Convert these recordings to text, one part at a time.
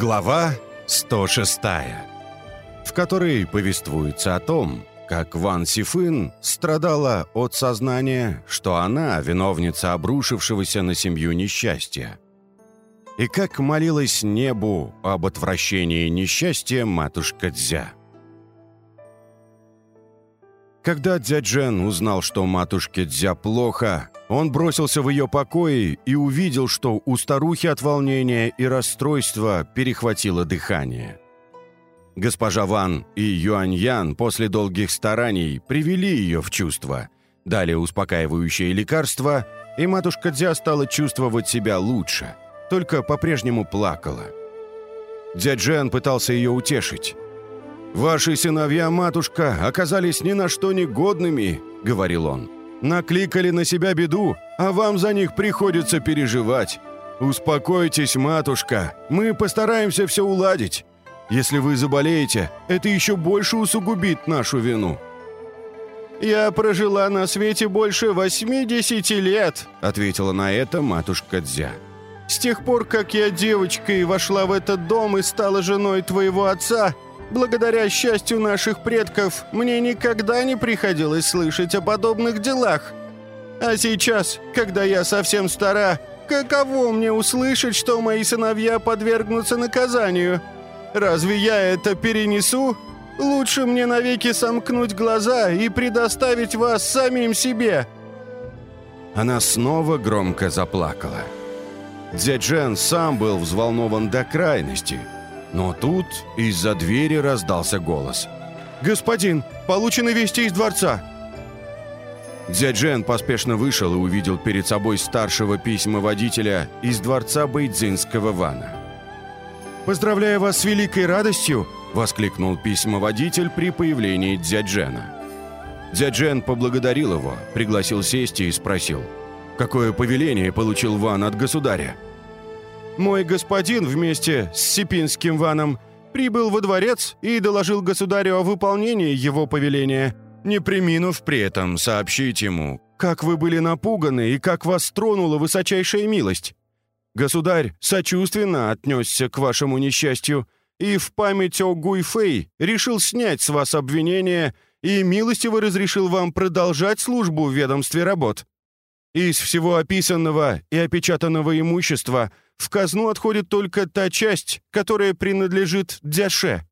Глава 106, в которой повествуется о том, как Ван Сифын страдала от сознания, что она виновница обрушившегося на семью несчастья, и как молилась небу об отвращении несчастья матушка Дзя. Когда дяджен узнал, что матушке Дзя плохо, он бросился в ее покои и увидел, что у старухи от волнения и расстройства перехватило дыхание. Госпожа Ван и Юань Ян после долгих стараний привели ее в чувство, дали успокаивающее лекарство, и матушка Дзя стала чувствовать себя лучше, только по-прежнему плакала. Дяджен пытался ее утешить. «Ваши сыновья, матушка, оказались ни на что негодными», — говорил он. «Накликали на себя беду, а вам за них приходится переживать. Успокойтесь, матушка, мы постараемся все уладить. Если вы заболеете, это еще больше усугубит нашу вину». «Я прожила на свете больше 80 лет», — ответила на это матушка Дзя. «С тех пор, как я девочкой вошла в этот дом и стала женой твоего отца, Благодаря счастью наших предков, мне никогда не приходилось слышать о подобных делах. А сейчас, когда я совсем стара, каково мне услышать, что мои сыновья подвергнутся наказанию? Разве я это перенесу? Лучше мне навеки сомкнуть глаза и предоставить вас самим себе». Она снова громко заплакала. Дядь Джен сам был взволнован до крайности – но тут из-за двери раздался голос. «Господин, получены вести из дворца!» Дзяджен поспешно вышел и увидел перед собой старшего письма-водителя из дворца Бейдзинского вана. «Поздравляю вас с великой радостью!» — воскликнул письма-водитель при появлении Дзяджена. Дзяджен поблагодарил его, пригласил сесть и спросил, «Какое повеление получил Ван от государя?» Мой господин вместе с Сипинским ваном прибыл во дворец и доложил государю о выполнении его повеления, не приминув при этом сообщить ему, как вы были напуганы и как вас тронула высочайшая милость. Государь сочувственно отнесся к вашему несчастью и в память о Гуйфэй решил снять с вас обвинение и милостиво разрешил вам продолжать службу в ведомстве работ. Из всего описанного и опечатанного имущества – в казну отходит только та часть, которая принадлежит Дзяше.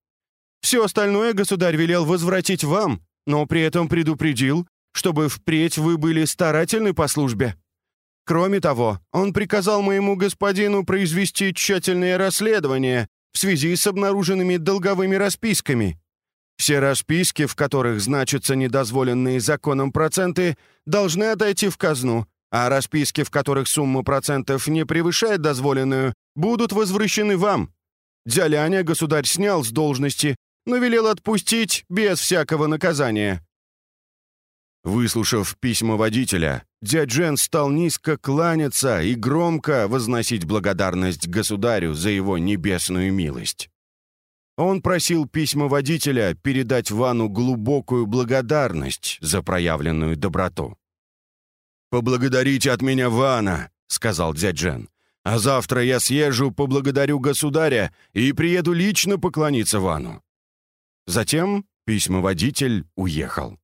Все остальное государь велел возвратить вам, но при этом предупредил, чтобы впредь вы были старательны по службе. Кроме того, он приказал моему господину произвести тщательное расследование в связи с обнаруженными долговыми расписками. Все расписки, в которых значатся недозволенные законом проценты, должны отойти в казну, а расписки, в которых сумма процентов не превышает дозволенную, будут возвращены вам. Дзяляня государь снял с должности, но велел отпустить без всякого наказания». Выслушав письма водителя, дядь Джен стал низко кланяться и громко возносить благодарность государю за его небесную милость. Он просил письма водителя передать Вану глубокую благодарность за проявленную доброту. «Поблагодарите от меня Вана», — сказал дядь Джен. «А завтра я съезжу, поблагодарю государя и приеду лично поклониться Вану». Затем письмоводитель уехал.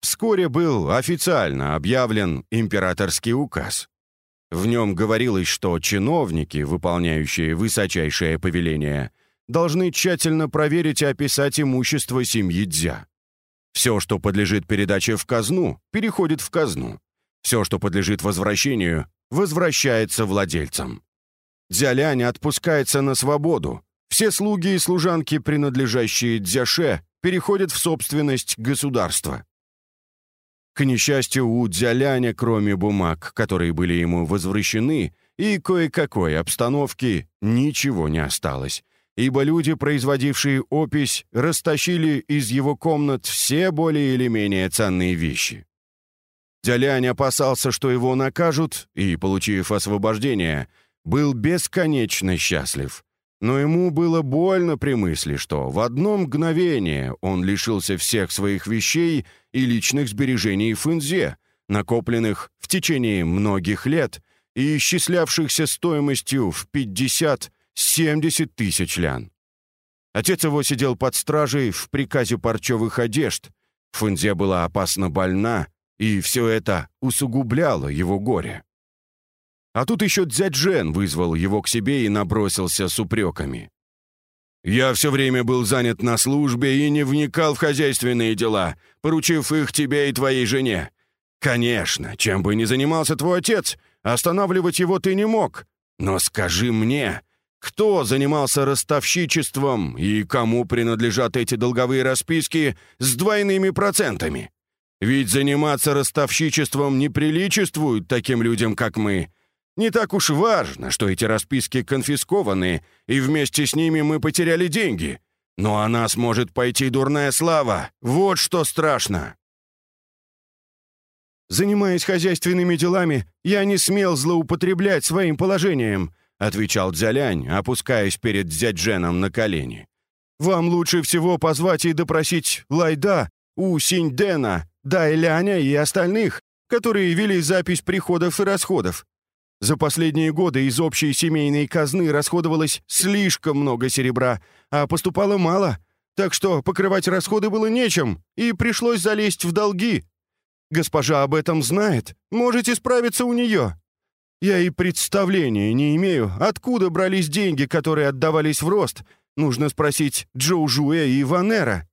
Вскоре был официально объявлен императорский указ. В нем говорилось, что чиновники, выполняющие высочайшее повеление, должны тщательно проверить и описать имущество семьи Дзя. Все, что подлежит передаче в казну, переходит в казну. Все, что подлежит возвращению, возвращается владельцам. Дзялянь отпускается на свободу. Все слуги и служанки, принадлежащие Дзяше, переходят в собственность государства. К несчастью, у Дзяляня, кроме бумаг, которые были ему возвращены, и кое-какой обстановки, ничего не осталось, ибо люди, производившие опись, растащили из его комнат все более или менее ценные вещи. Дялянь опасался, что его накажут, и, получив освобождение, был бесконечно счастлив. Но ему было больно при мысли, что в одно мгновение он лишился всех своих вещей и личных сбережений Фэнзе, накопленных в течение многих лет и исчислявшихся стоимостью в 50 70 тысяч лян. Отец его сидел под стражей в приказе парчевых одежд. Фунзе была опасно больна, и все это усугубляло его горе. А тут еще дядь Жен вызвал его к себе и набросился с упреками. «Я все время был занят на службе и не вникал в хозяйственные дела, поручив их тебе и твоей жене. Конечно, чем бы ни занимался твой отец, останавливать его ты не мог. Но скажи мне, кто занимался ростовщичеством и кому принадлежат эти долговые расписки с двойными процентами? Ведь заниматься ростовщичеством не приличествует таким людям, как мы. Не так уж важно, что эти расписки конфискованы, и вместе с ними мы потеряли деньги. Но о нас может пойти дурная слава. Вот что страшно. «Занимаясь хозяйственными делами, я не смел злоупотреблять своим положением», отвечал Дзялянь, опускаясь перед Дзядженом на колени. «Вам лучше всего позвать и допросить Лайда, У Синьдена, Дайляня и остальных, которые вели запись приходов и расходов. За последние годы из общей семейной казны расходовалось слишком много серебра, а поступало мало, так что покрывать расходы было нечем, и пришлось залезть в долги, Госпожа об этом знает. Можете справиться у нее. Я и представления не имею, откуда брались деньги, которые отдавались в рост. Нужно спросить Джоу Жуэ и Ванера.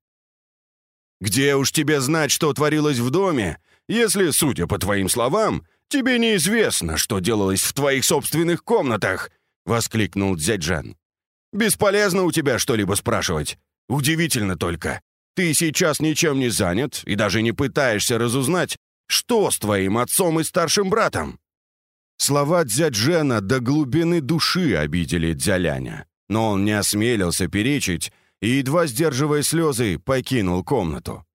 «Где уж тебе знать, что творилось в доме, если, судя по твоим словам, тебе неизвестно, что делалось в твоих собственных комнатах?» — воскликнул Дзяджан. «Бесполезно у тебя что-либо спрашивать. Удивительно только. Ты сейчас ничем не занят и даже не пытаешься разузнать, что с твоим отцом и старшим братом». Слова Дзяджена до глубины души обидели Дзяляня, но он не осмелился перечить и, едва сдерживая слезы, покинул комнату.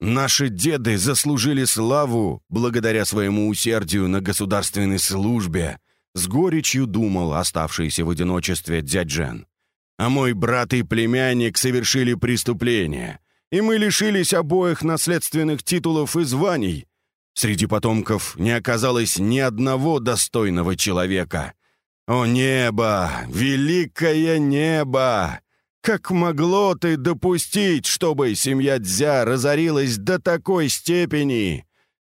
Наши деды заслужили славу благодаря своему усердию на государственной службе, с горечью думал оставшийся в одиночестве Дзяджен а мой брат и племянник совершили преступление, и мы лишились обоих наследственных титулов и званий. Среди потомков не оказалось ни одного достойного человека. О небо, великое небо! Как могло ты допустить, чтобы семья Дзя разорилась до такой степени?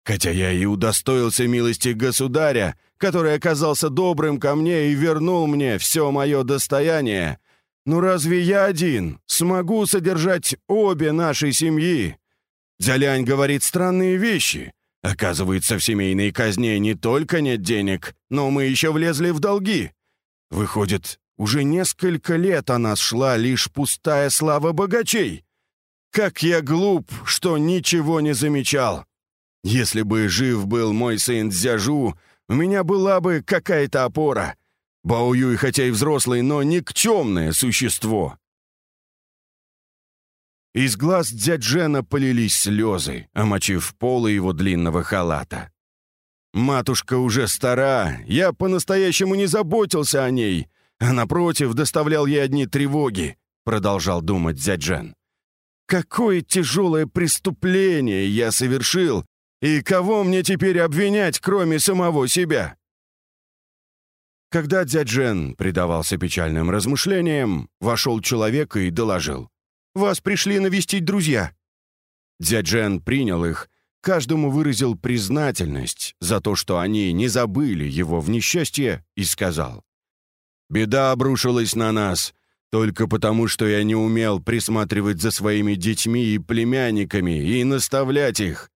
Хотя я и удостоился милости государя, который оказался добрым ко мне и вернул мне все мое достояние, ну разве я один смогу содержать обе нашей семьи? Дзялянь говорит странные вещи. Оказывается, в семейной казне не только нет денег, но мы еще влезли в долги. Выходит, уже несколько лет о нас шла лишь пустая слава богачей. Как я глуп, что ничего не замечал. Если бы жив был мой сын Дзяжу, у меня была бы какая-то опора — Бао Юй хотя и взрослый, но никчемное существо. Из глаз дядь Жена полились слезы, омочив полы его длинного халата. «Матушка уже стара, я по-настоящему не заботился о ней, а напротив доставлял ей одни тревоги», — продолжал думать дядь Жен. «Какое тяжелое преступление я совершил, и кого мне теперь обвинять, кроме самого себя?» Когда дядь Жен предавался печальным размышлениям, вошел человек и доложил. «Вас пришли навестить друзья». Дядь Жен принял их, каждому выразил признательность за то, что они не забыли его в несчастье, и сказал. «Беда обрушилась на нас, только потому, что я не умел присматривать за своими детьми и племянниками и наставлять их.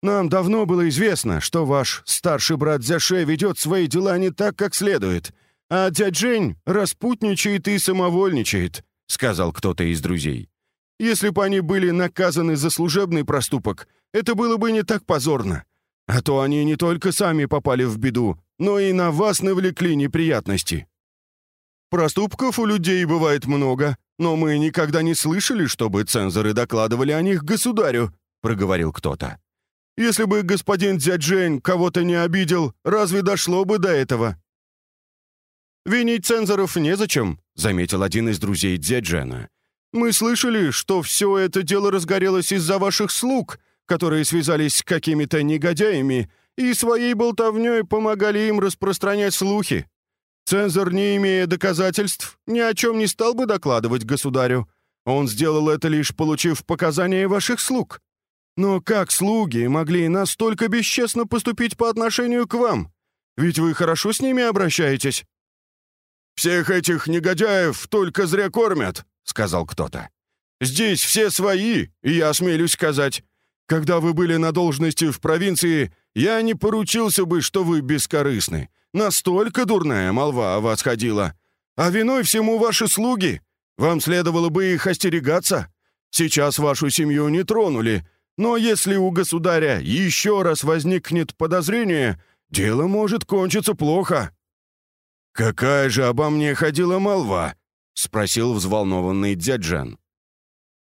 Нам давно было известно, что ваш старший брат Зяше ведет свои дела не так, как следует, а дядь Жень распутничает и самовольничает», — сказал кто-то из друзей. «Если бы они были наказаны за служебный проступок, это было бы не так позорно. А то они не только сами попали в беду, но и на вас навлекли неприятности». «Проступков у людей бывает много, но мы никогда не слышали, чтобы цензоры докладывали о них государю», — проговорил кто-то. Если бы господин Дзяджень кого-то не обидел, разве дошло бы до этого?» «Винить цензоров незачем», — заметил один из друзей Дзяджена. «Мы слышали, что все это дело разгорелось из-за ваших слуг, которые связались с какими-то негодяями и своей болтовней помогали им распространять слухи. Цензор, не имея доказательств, ни о чем не стал бы докладывать государю. Он сделал это лишь получив показания ваших слуг. Но как слуги могли настолько бесчестно поступить по отношению к вам? Ведь вы хорошо с ними обращаетесь». «Всех этих негодяев только зря кормят», — сказал кто-то. «Здесь все свои, и я осмелюсь сказать. Когда вы были на должности в провинции, я не поручился бы, что вы бескорыстны. Настолько дурная молва о вас ходила. А виной всему ваши слуги. Вам следовало бы их остерегаться. Сейчас вашу семью не тронули, но если у государя еще раз возникнет подозрение, дело может кончиться плохо». «Какая же обо мне ходила молва?» — спросил взволнованный дяджан.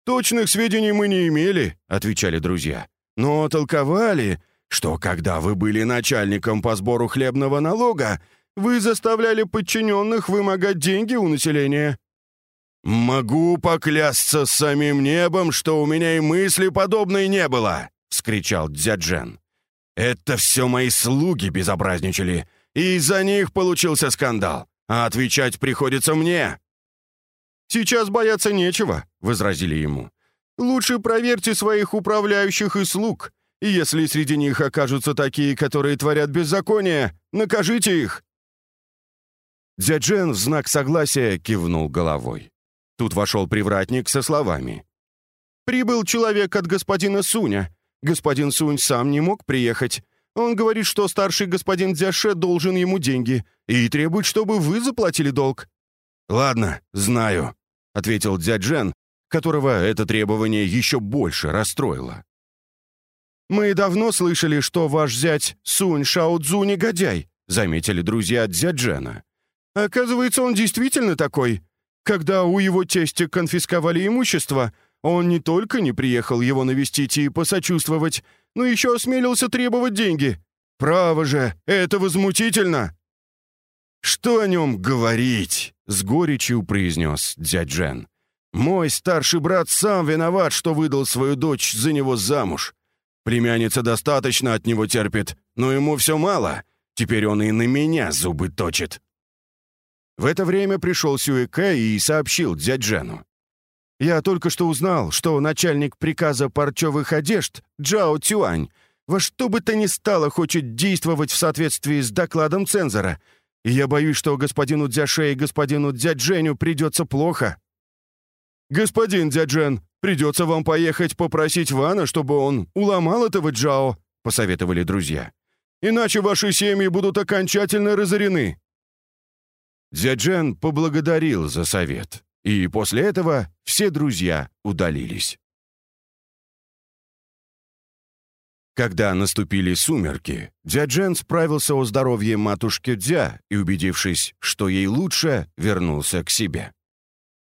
«Точных сведений мы не имели», — отвечали друзья. «Но толковали, что когда вы были начальником по сбору хлебного налога, вы заставляли подчиненных вымогать деньги у населения». «Могу поклясться самим небом, что у меня и мысли подобной не было!» — скричал дяджен. «Это все мои слуги безобразничали, и из-за них получился скандал, а отвечать приходится мне!» «Сейчас бояться нечего», — возразили ему. «Лучше проверьте своих управляющих и слуг, и если среди них окажутся такие, которые творят беззаконие, накажите их!» Дзяджен в знак согласия кивнул головой. Тут вошел привратник со словами. «Прибыл человек от господина Суня. Господин Сунь сам не мог приехать. Он говорит, что старший господин Дзяше должен ему деньги и требует, чтобы вы заплатили долг». «Ладно, знаю», — ответил Дзяджен, которого это требование еще больше расстроило. «Мы давно слышали, что ваш зять Сунь Шао-Цзу негодяй», — заметили друзья Дзяджена. «Оказывается, он действительно такой. Когда у его тестя конфисковали имущество, он не только не приехал его навестить и посочувствовать, но еще осмелился требовать деньги. Право же, это возмутительно!» «Что о нем говорить?» — с горечью произнес дядь Жен. «Мой старший брат сам виноват, что выдал свою дочь за него замуж. Племянница достаточно от него терпит, но ему все мало. Теперь он и на меня зубы точит». В это время пришел Сюэке и сообщил дядь Жену. «Я только что узнал, что начальник приказа парчевых одежд Джао Цюань во что бы то ни стало хочет действовать в соответствии с докладом цензора, и я боюсь, что господину Дзяше и господину Дзядженю придется плохо». «Господин Дзяджен, придется вам поехать попросить Вана, чтобы он уломал этого Джао», — посоветовали друзья. «Иначе ваши семьи будут окончательно разорены». Дзяджен поблагодарил за совет, и после этого все друзья удалились. Когда наступили сумерки, Дзяджен справился о здоровье матушки Дзя и, убедившись, что ей лучше, вернулся к себе.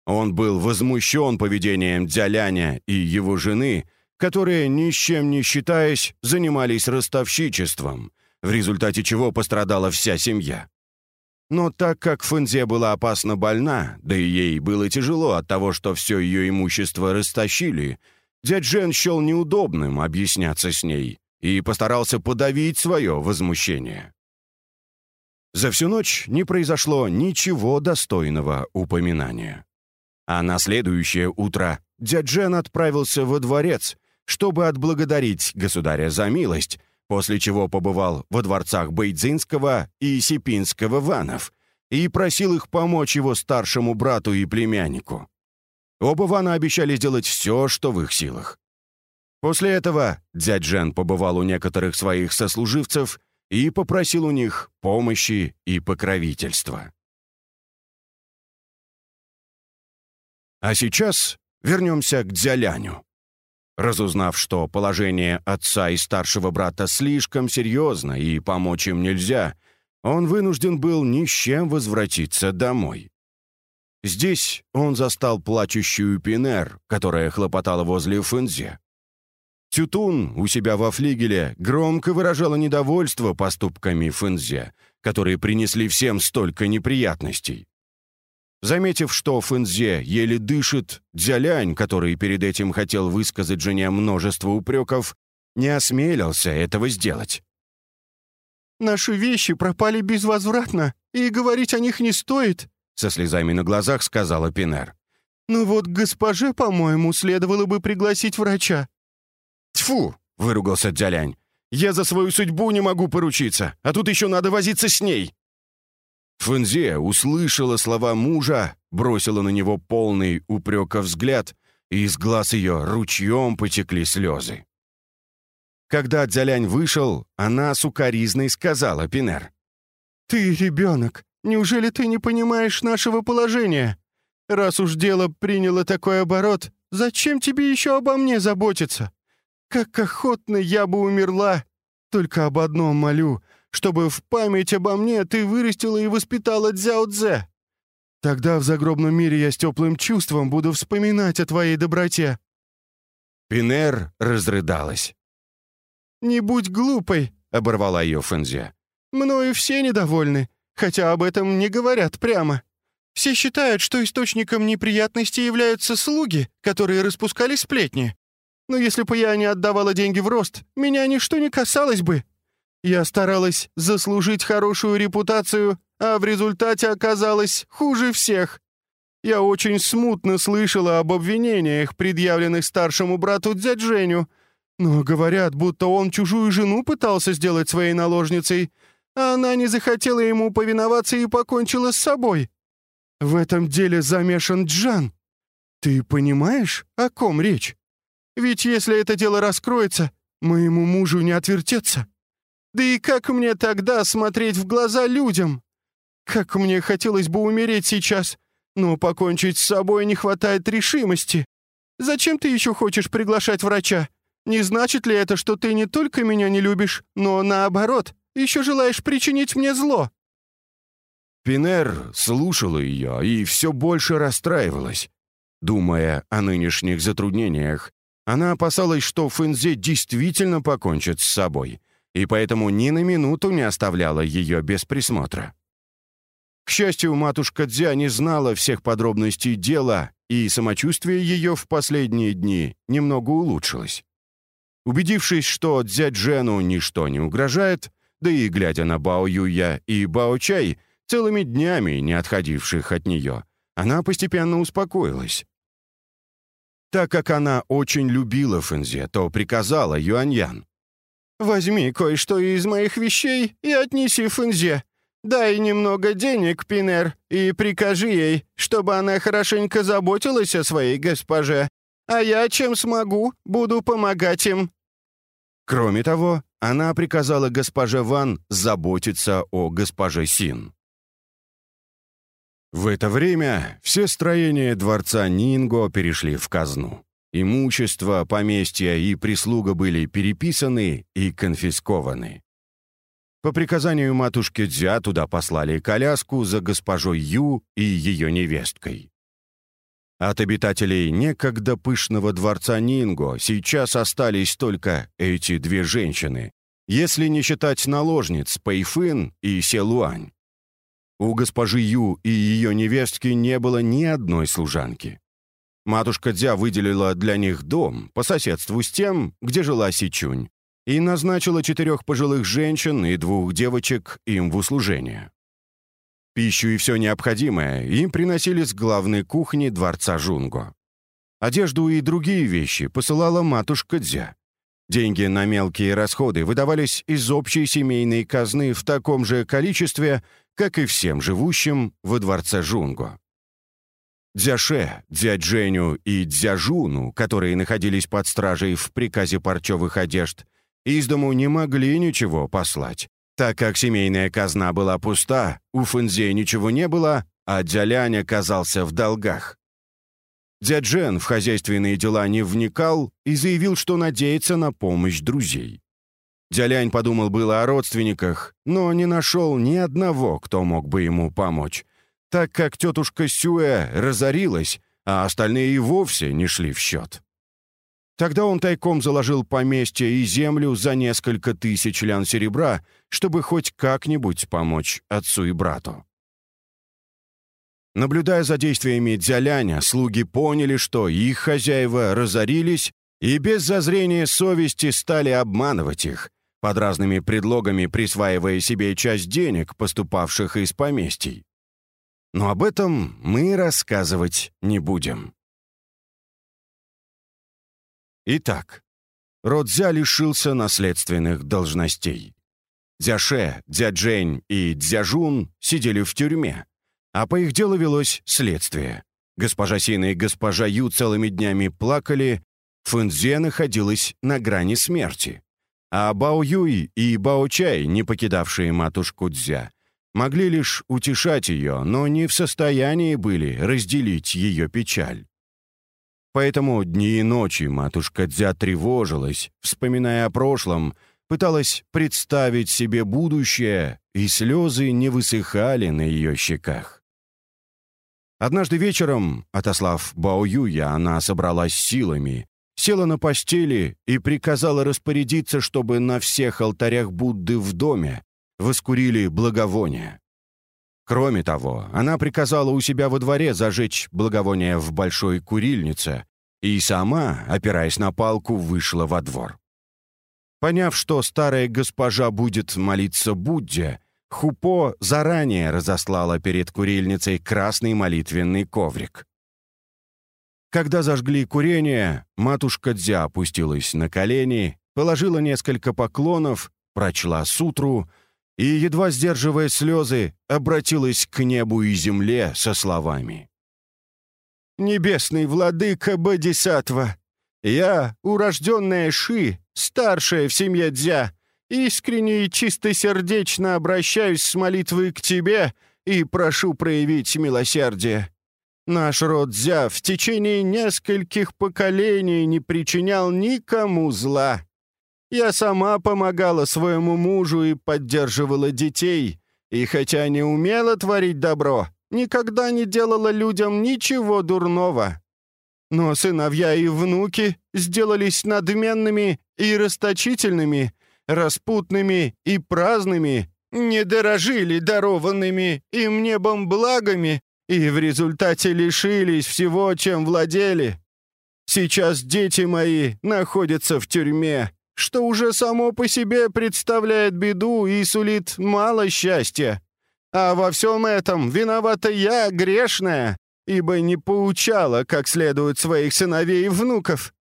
Он был возмущен поведением Дзяляня и его жены, которые, ни с чем не считаясь, занимались ростовщичеством, в результате чего пострадала вся семья. Но так как Фэнзе была опасно больна, да и ей было тяжело от того, что все ее имущество растащили, дядь Жен счел неудобным объясняться с ней и постарался подавить свое возмущение. За всю ночь не произошло ничего достойного упоминания. А на следующее утро дядь Жен отправился во дворец, чтобы отблагодарить государя за милость, после чего побывал во дворцах Бейдзинского и Сипинского ванов и просил их помочь его старшему брату и племяннику. Оба вана обещали сделать все, что в их силах. После этого дядь Жен побывал у некоторых своих сослуживцев и попросил у них помощи и покровительства. А сейчас вернемся к Дзяляню. Разузнав, что положение отца и старшего брата слишком серьезно и помочь им нельзя, он вынужден был ни с чем возвратиться домой. Здесь он застал плачущую Пинер, которая хлопотала возле Фэнзе. Тютун у себя во флигеле громко выражала недовольство поступками Фэнзе, которые принесли всем столько неприятностей. Заметив, что Фэнзе еле дышит, Дзялянь, который перед этим хотел высказать жене множество упреков, не осмелился этого сделать. «Наши вещи пропали безвозвратно, и говорить о них не стоит», — со слезами на глазах сказала Пинер. «Ну вот госпоже, по-моему, следовало бы пригласить врача». «Тьфу!» — выругался Дзялянь. «Я за свою судьбу не могу поручиться, а тут еще надо возиться с ней!» Фэнзе услышала слова мужа, бросила на него полный упрека взгляд, и из глаз ее ручьем потекли слезы. Когда Дзялянь вышел, она сукоризной сказала Пинер. «Ты ребенок. Неужели ты не понимаешь нашего положения? Раз уж дело приняло такой оборот, зачем тебе еще обо мне заботиться? Как охотно я бы умерла. Только об одном молю, чтобы в память обо мне ты вырастила и воспитала Дзяо Цзэ. Тогда в загробном мире я с теплым чувством буду вспоминать о твоей доброте». Пинер разрыдалась. «Не будь глупой», — оборвала ее Фэнзе. «Мною все недовольны, хотя об этом не говорят прямо. Все считают, что источником неприятностей являются слуги, которые распускали сплетни. Но если бы я не отдавала деньги в рост, меня ничто не касалось бы. Я старалась заслужить хорошую репутацию, а в результате оказалась хуже всех. Я очень смутно слышала об обвинениях, предъявленных старшему брату дядь Женю, но говорят, будто он чужую жену пытался сделать своей наложницей, а она не захотела ему повиноваться и покончила с собой. В этом деле замешан Джан. Ты понимаешь, о ком речь? Ведь если это дело раскроется, моему мужу не отвертеться. Да и как мне тогда смотреть в глаза людям? Как мне хотелось бы умереть сейчас, но покончить с собой не хватает решимости. Зачем ты еще хочешь приглашать врача? Не значит ли это, что ты не только меня не любишь, но, наоборот, еще желаешь причинить мне зло?» Пинер слушала ее и все больше расстраивалась. Думая о нынешних затруднениях, она опасалась, что Фэнзе действительно покончит с собой, и поэтому ни на минуту не оставляла ее без присмотра. К счастью, матушка Дзя не знала всех подробностей дела, и самочувствие ее в последние дни немного улучшилось. Убедившись, что Дзяджену ничто не угрожает, да и глядя на Бао Юя и Бао Чай, целыми днями не отходивших от нее, она постепенно успокоилась. Так как она очень любила Фэнзе, то приказала Юаньян. «Возьми кое-что из моих вещей и отнеси Фэнзе. Дай немного денег, Пинер, и прикажи ей, чтобы она хорошенько заботилась о своей госпоже. А я, чем смогу, буду помогать им». Кроме того, она приказала госпоже Ван заботиться о госпоже Син. В это время все строения дворца Нинго перешли в казну. Имущество, поместья и прислуга были переписаны и конфискованы. По приказанию матушки Дзя туда послали коляску за госпожой Ю и ее невесткой. От обитателей некогда пышного дворца Нинго сейчас остались только эти две женщины, если не считать наложниц Пэйфын и Селуань. У госпожи Ю и ее невестки не было ни одной служанки. Матушка Дзя выделила для них дом по соседству с тем, где жила Сичунь, и назначила четырех пожилых женщин и двух девочек им в услужение. Пищу и все необходимое им приносили с главной кухни дворца Жунго. Одежду и другие вещи посылала матушка Дзя. Деньги на мелкие расходы выдавались из общей семейной казны в таком же количестве, как и всем живущим во дворце Жунго. Дзяше, Дзядженю и Дзяжуну, которые находились под стражей в приказе парчевых одежд, из дому не могли ничего послать, так как семейная казна была пуста, у Фэнзе ничего не было, а Дзялянь оказался в долгах. Дяджен в хозяйственные дела не вникал и заявил, что надеется на помощь друзей. Дзялянь подумал было о родственниках, но не нашел ни одного, кто мог бы ему помочь, так как тетушка Сюэ разорилась, а остальные и вовсе не шли в счет. Тогда он тайком заложил поместье и землю за несколько тысяч лян серебра, чтобы хоть как-нибудь помочь отцу и брату. Наблюдая за действиями Дзяляня, слуги поняли, что их хозяева разорились и без зазрения совести стали обманывать их, под разными предлогами присваивая себе часть денег, поступавших из поместий. Но об этом мы рассказывать не будем. Итак, Родзя лишился наследственных должностей. Дзяше, Дзяджень и Дзяжун сидели в тюрьме, а по их делу велось следствие. Госпожа Сина и госпожа Ю целыми днями плакали, Фэнзе находилась на грани смерти. А Бао Юй и Бао Чай, не покидавшие матушку Дзя, могли лишь утешать ее, но не в состоянии были разделить ее печаль. Поэтому дни и ночи матушка Дзя тревожилась, вспоминая о прошлом, пыталась представить себе будущее, и слезы не высыхали на ее щеках. Однажды вечером, отослав Бао Юя, она собралась силами, села на постели и приказала распорядиться, чтобы на всех алтарях Будды в доме воскурили благовония. Кроме того, она приказала у себя во дворе зажечь благовония в большой курильнице и сама, опираясь на палку, вышла во двор. Поняв, что старая госпожа будет молиться Будде, Хупо заранее разослала перед курильницей красный молитвенный коврик. Когда зажгли курение, матушка Дзя опустилась на колени, положила несколько поклонов, прочла сутру — и, едва сдерживая слезы, обратилась к небу и земле со словами. «Небесный владыка Бодисатва, я, урожденная Ши, старшая в семье Дзя, искренне и чистосердечно обращаюсь с молитвой к тебе и прошу проявить милосердие. Наш род Дзя в течение нескольких поколений не причинял никому зла. Я сама помогала своему мужу и поддерживала детей, и хотя не умела творить добро, никогда не делала людям ничего дурного. Но сыновья и внуки сделались надменными и расточительными, распутными и праздными, не дорожили дарованными им небом благами и в результате лишились всего, чем владели. Сейчас дети мои находятся в тюрьме, что уже само по себе представляет беду и сулит мало счастья. А во всем этом виновата я, грешная, ибо не поучала как следует своих сыновей и внуков.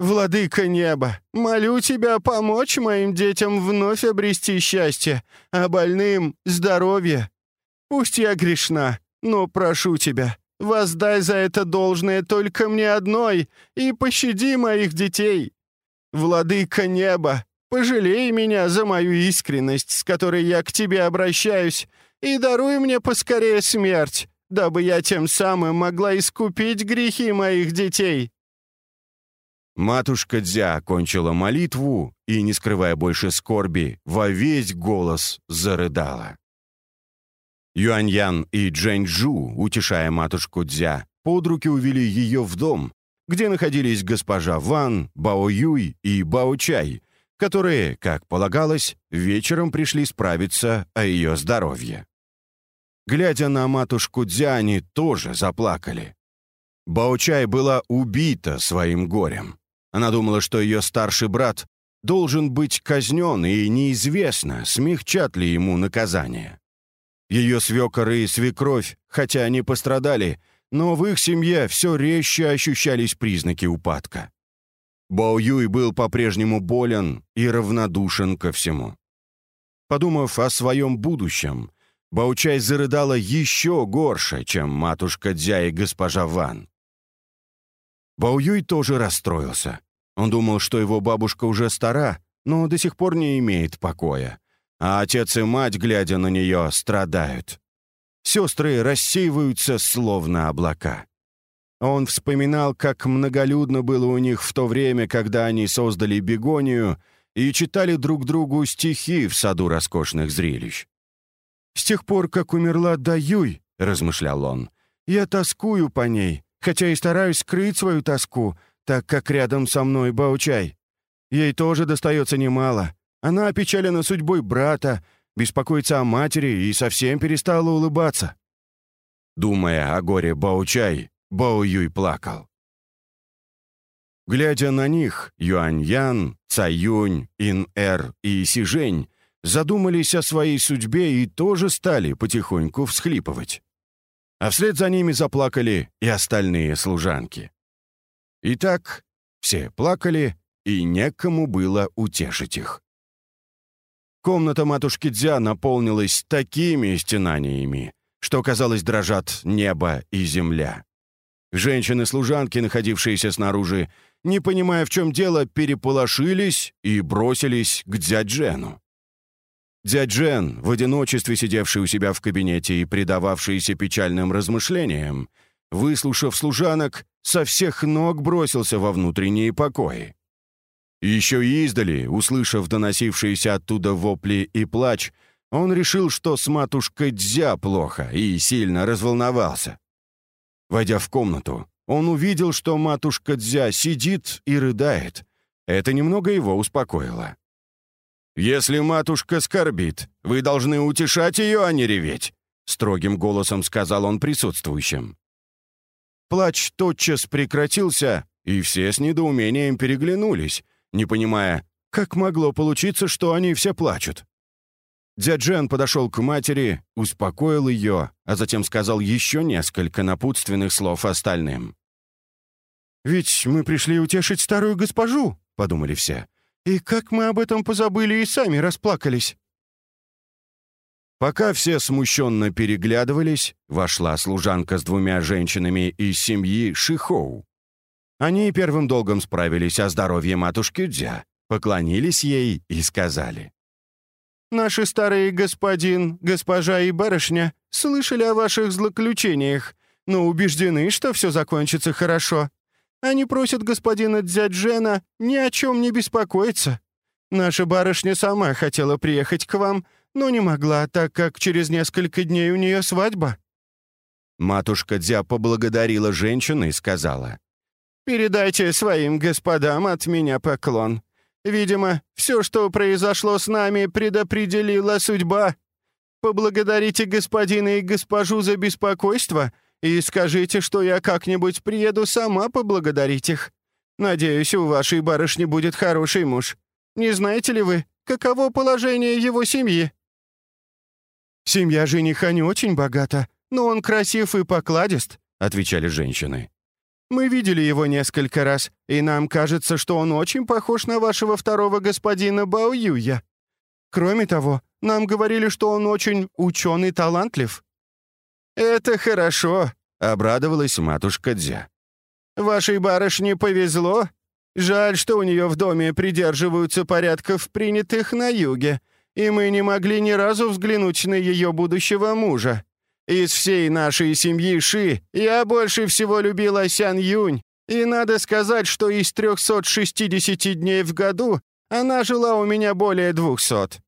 Владыка неба, молю тебя помочь моим детям вновь обрести счастье, а больным — здоровье. Пусть я грешна, но прошу тебя, воздай за это должное только мне одной и пощади моих детей. «Владыка неба, пожалей меня за мою искренность, с которой я к тебе обращаюсь, и даруй мне поскорее смерть, дабы я тем самым могла искупить грехи моих детей». Матушка Дзя окончила молитву и, не скрывая больше скорби, во весь голос зарыдала. Юаньян и Джэньчжу, утешая матушку Дзя, под руки увели ее в дом, где находились госпожа Ван, Бао Юй и Бао Чай, которые, как полагалось, вечером пришли справиться о ее здоровье. Глядя на матушку Дзяни, тоже заплакали. Бао-чай была убита своим горем. Она думала, что ее старший брат должен быть казнен, и неизвестно, смягчат ли ему наказание. Ее свекор и свекровь, хотя они пострадали, но в их семье все резче ощущались признаки упадка. Боу Юй был по-прежнему болен и равнодушен ко всему. Подумав о своем будущем, Баучай зарыдала еще горше, чем матушка Дзя и госпожа Ван. Бао Юй тоже расстроился. Он думал, что его бабушка уже стара, но до сих пор не имеет покоя. А отец и мать, глядя на нее, страдают. Сестры рассеиваются, словно облака. Он вспоминал, как многолюдно было у них в то время, когда они создали бегонию и читали друг другу стихи в саду роскошных зрелищ. «С тех пор, как умерла Даюй», — размышлял он, — «я тоскую по ней, хотя и стараюсь скрыть свою тоску, так как рядом со мной Баучай. Ей тоже достается немало. Она опечалена судьбой брата, беспокоится о матери и совсем перестала улыбаться. Думая о горе Баучай, Бао Юй плакал. Глядя на них, Юань-Ян, Цаюнь, Ин-Эр и Сижень задумались о своей судьбе и тоже стали потихоньку всхлипывать. А вслед за ними заплакали и остальные служанки. Итак, все плакали, и некому было утешить их. Комната матушки Дзя наполнилась такими стенаниями, что, казалось, дрожат небо и земля. Женщины-служанки, находившиеся снаружи, не понимая, в чем дело, переполошились и бросились к дяджену. Дяджен, в одиночестве сидевший у себя в кабинете и предававшийся печальным размышлениям, выслушав служанок, со всех ног бросился во внутренние покои. Еще издали, услышав доносившиеся оттуда вопли и плач, он решил, что с матушкой Дзя плохо, и сильно разволновался. Войдя в комнату, он увидел, что матушка Дзя сидит и рыдает. Это немного его успокоило. «Если матушка скорбит, вы должны утешать ее, а не реветь», — строгим голосом сказал он присутствующим. Плач тотчас прекратился, и все с недоумением переглянулись, не понимая, как могло получиться, что они все плачут. Дзяджен подошел к матери, успокоил ее, а затем сказал еще несколько напутственных слов остальным. «Ведь мы пришли утешить старую госпожу», — подумали все. «И как мы об этом позабыли и сами расплакались». Пока все смущенно переглядывались, вошла служанка с двумя женщинами из семьи Шихоу. Они первым долгом справились о здоровье матушки Дзя, поклонились ей и сказали. Наши старые господин, госпожа и барышня слышали о ваших злоключениях, но убеждены, что все закончится хорошо. Они просят господина Дзяджена ни о чем не беспокоиться. Наша барышня сама хотела приехать к вам, но не могла, так как через несколько дней у нее свадьба». Матушка Дзя поблагодарила женщину и сказала, «Передайте своим господам от меня поклон. Видимо, все, что произошло с нами, предопределила судьба. Поблагодарите господина и госпожу за беспокойство и скажите, что я как-нибудь приеду сама поблагодарить их. Надеюсь, у вашей барышни будет хороший муж. Не знаете ли вы, каково положение его семьи?» «Семья жениха не очень богата, но он красив и покладист», — отвечали женщины. Мы видели его несколько раз, и нам кажется, что он очень похож на вашего второго господина Бао Юя. Кроме того, нам говорили, что он очень ученый талантлив». «Это хорошо», — обрадовалась матушка Дзя. «Вашей барышне повезло. Жаль, что у нее в доме придерживаются порядков, принятых на юге, и мы не могли ни разу взглянуть на ее будущего мужа. Из всей нашей семьи Ши я больше всего любила Сян Юнь, и надо сказать, что из 360 дней в году она жила у меня более 200.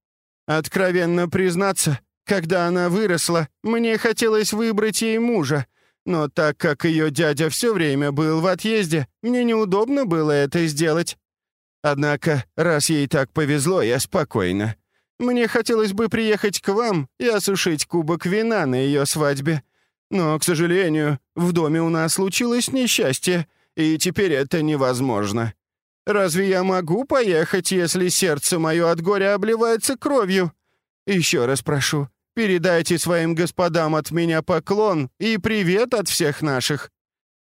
Откровенно признаться, когда она выросла, мне хотелось выбрать ей мужа, но так как ее дядя все время был в отъезде, мне неудобно было это сделать. Однако, раз ей так повезло, я спокойна. Мне хотелось бы приехать к вам и осушить кубок вина на ее свадьбе. Но, к сожалению, в доме у нас случилось несчастье, и теперь это невозможно. Разве я могу поехать, если сердце мое от горя обливается кровью? Еще раз прошу, передайте своим господам от меня поклон и привет от всех наших.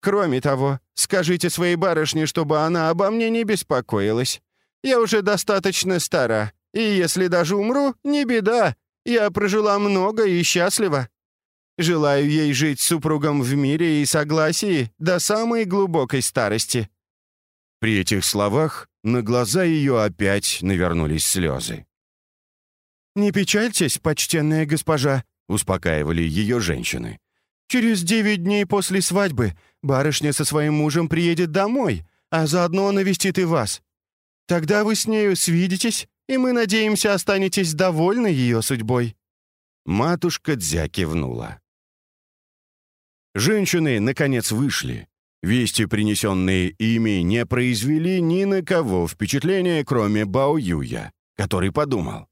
Кроме того, скажите своей барышне, чтобы она обо мне не беспокоилась. Я уже достаточно стара, и если даже умру, не беда. Я прожила много и счастлива. Желаю ей жить с супругом в мире и согласии до самой глубокой старости». При этих словах на глаза ее опять навернулись слезы. «Не печальтесь, почтенная госпожа», — успокаивали ее женщины. «Через девять дней после свадьбы барышня со своим мужем приедет домой, а заодно навестит и вас. Тогда вы с нею свидитесь и мы надеемся, останетесь довольны ее судьбой». Матушка Дзя кивнула. Женщины, наконец, вышли. Вести, принесенные ими, не произвели ни на кого впечатления, кроме Бао Юя, который подумал.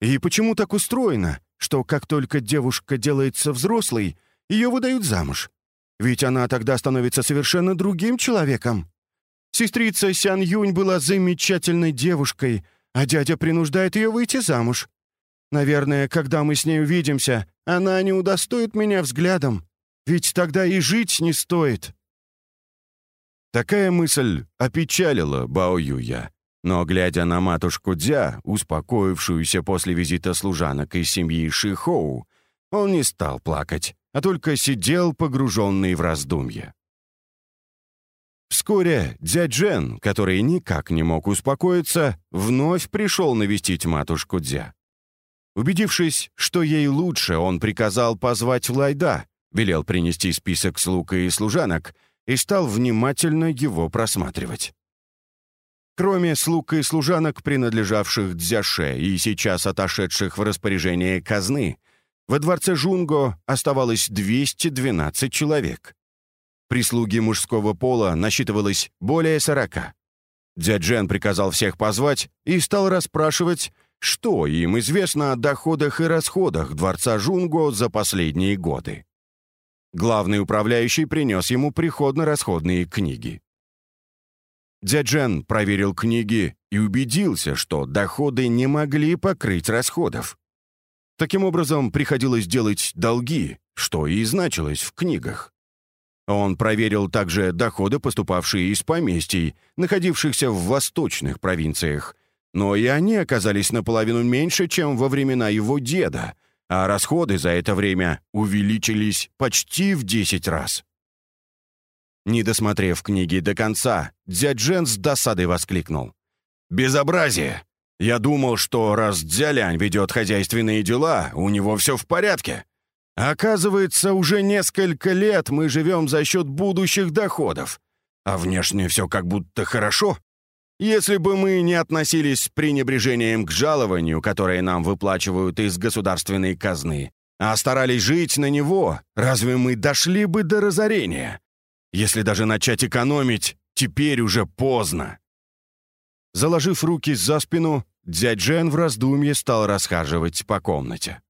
И почему так устроено, что как только девушка делается взрослой, ее выдают замуж? Ведь она тогда становится совершенно другим человеком. Сестрица Сян Юнь была замечательной девушкой, а дядя принуждает ее выйти замуж. Наверное, когда мы с ней увидимся, она не удостоит меня взглядом, ведь тогда и жить не стоит». Такая мысль опечалила Бао Юя, но, глядя на матушку Дзя, успокоившуюся после визита служанок из семьи Шихоу, он не стал плакать, а только сидел погруженный в раздумья. Вскоре дядь Джен, который никак не мог успокоиться, вновь пришел навестить матушку Дзя. Убедившись, что ей лучше, он приказал позвать Лайда, велел принести список слуг и служанок и стал внимательно его просматривать. Кроме слуг и служанок, принадлежавших Дзяше и сейчас отошедших в распоряжение казны, во дворце Жунго оставалось 212 человек. Прислуги мужского пола насчитывалось более 40. Дзяджен приказал всех позвать и стал расспрашивать, что им известно о доходах и расходах дворца Жунго за последние годы. Главный управляющий принес ему приходно-расходные книги. Дзяджен проверил книги и убедился, что доходы не могли покрыть расходов. Таким образом, приходилось делать долги, что и значилось в книгах. Он проверил также доходы, поступавшие из поместий, находившихся в восточных провинциях, но и они оказались наполовину меньше, чем во времена его деда, а расходы за это время увеличились почти в 10 раз. Не досмотрев книги до конца, дядь Джен с досадой воскликнул. «Безобразие! Я думал, что раз Дзялянь ведет хозяйственные дела, у него все в порядке. Оказывается, уже несколько лет мы живем за счет будущих доходов. А внешне все как будто хорошо. Если бы мы не относились с пренебрежением к жалованию, которое нам выплачивают из государственной казны, а старались жить на него, разве мы дошли бы до разорения? Если даже начать экономить, теперь уже поздно. Заложив руки за спину, дядь Джен в раздумье стал расхаживать по комнате.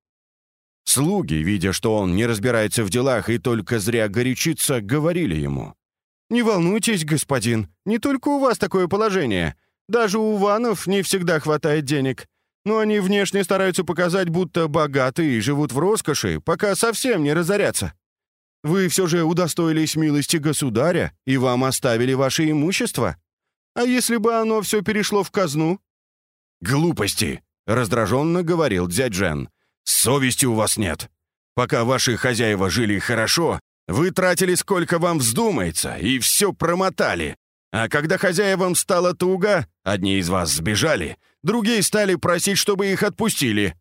Слуги, видя, что он не разбирается в делах и только зря горячится, говорили ему. «Не волнуйтесь, господин, не только у вас такое положение. Даже у ванов не всегда хватает денег. Но они внешне стараются показать, будто богаты и живут в роскоши, пока совсем не разорятся. Вы все же удостоились милости государя, и вам оставили ваше имущество. А если бы оно все перешло в казну?» «Глупости!» — раздраженно говорил дядь Джен. «Совести у вас нет. Пока ваши хозяева жили хорошо, вы тратили сколько вам вздумается и все промотали. А когда хозяевам стало туго, одни из вас сбежали, другие стали просить, чтобы их отпустили.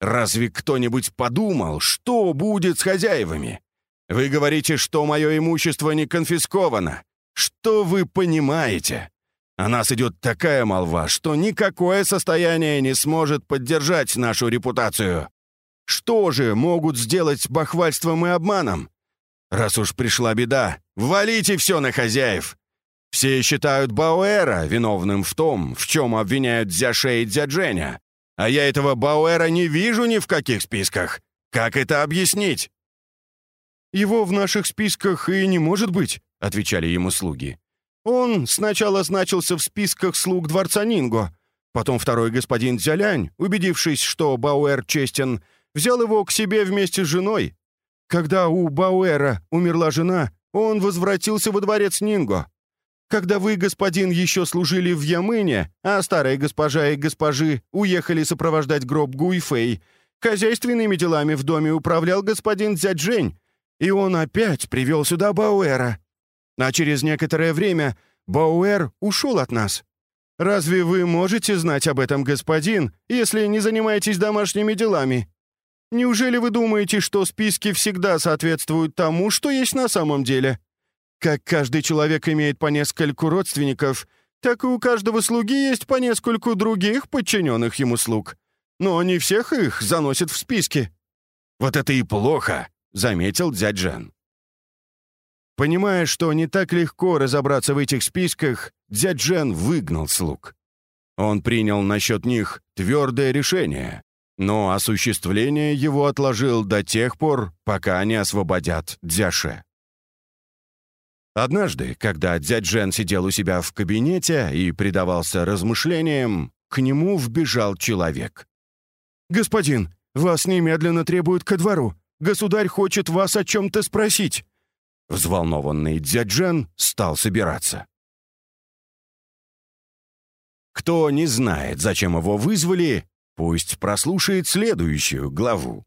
Разве кто-нибудь подумал, что будет с хозяевами? Вы говорите, что мое имущество не конфисковано. Что вы понимаете? О нас идет такая молва, что никакое состояние не сможет поддержать нашу репутацию. Что же могут сделать бахвальством и обманом? Раз уж пришла беда, валите все на хозяев. Все считают Бауэра виновным в том, в чем обвиняют Дзяше и Дзядженя. А я этого Бауэра не вижу ни в каких списках. Как это объяснить? «Его в наших списках и не может быть», — отвечали ему слуги. «Он сначала значился в списках слуг дворца Нинго, потом второй господин Дзялянь, убедившись, что Бауэр честен, взял его к себе вместе с женой. Когда у Бауэра умерла жена, он возвратился во дворец Нинго. Когда вы, господин, еще служили в Ямыне, а старая госпожа и госпожи уехали сопровождать гроб Гуйфэй, хозяйственными делами в доме управлял господин Дзяджень, и он опять привел сюда Бауэра. А через некоторое время Бауэр ушел от нас. Разве вы можете знать об этом, господин, если не занимаетесь домашними делами? Неужели вы думаете, что списки всегда соответствуют тому, что есть на самом деле? Как каждый человек имеет по нескольку родственников, так и у каждого слуги есть по нескольку других подчиненных ему слуг. Но не всех их заносят в списки. Вот это и плохо, — заметил дядь Жан. Понимая, что не так легко разобраться в этих списках, дядь Жен выгнал слуг. Он принял насчет них твердое решение, но осуществление его отложил до тех пор, пока они освободят Дзяше. Однажды, когда дядь Жен сидел у себя в кабинете и предавался размышлениям, к нему вбежал человек. «Господин, вас немедленно требуют ко двору. Государь хочет вас о чем-то спросить». Взволнованный дядь Жен стал собираться. Кто не знает, зачем его вызвали, пусть прослушает следующую главу.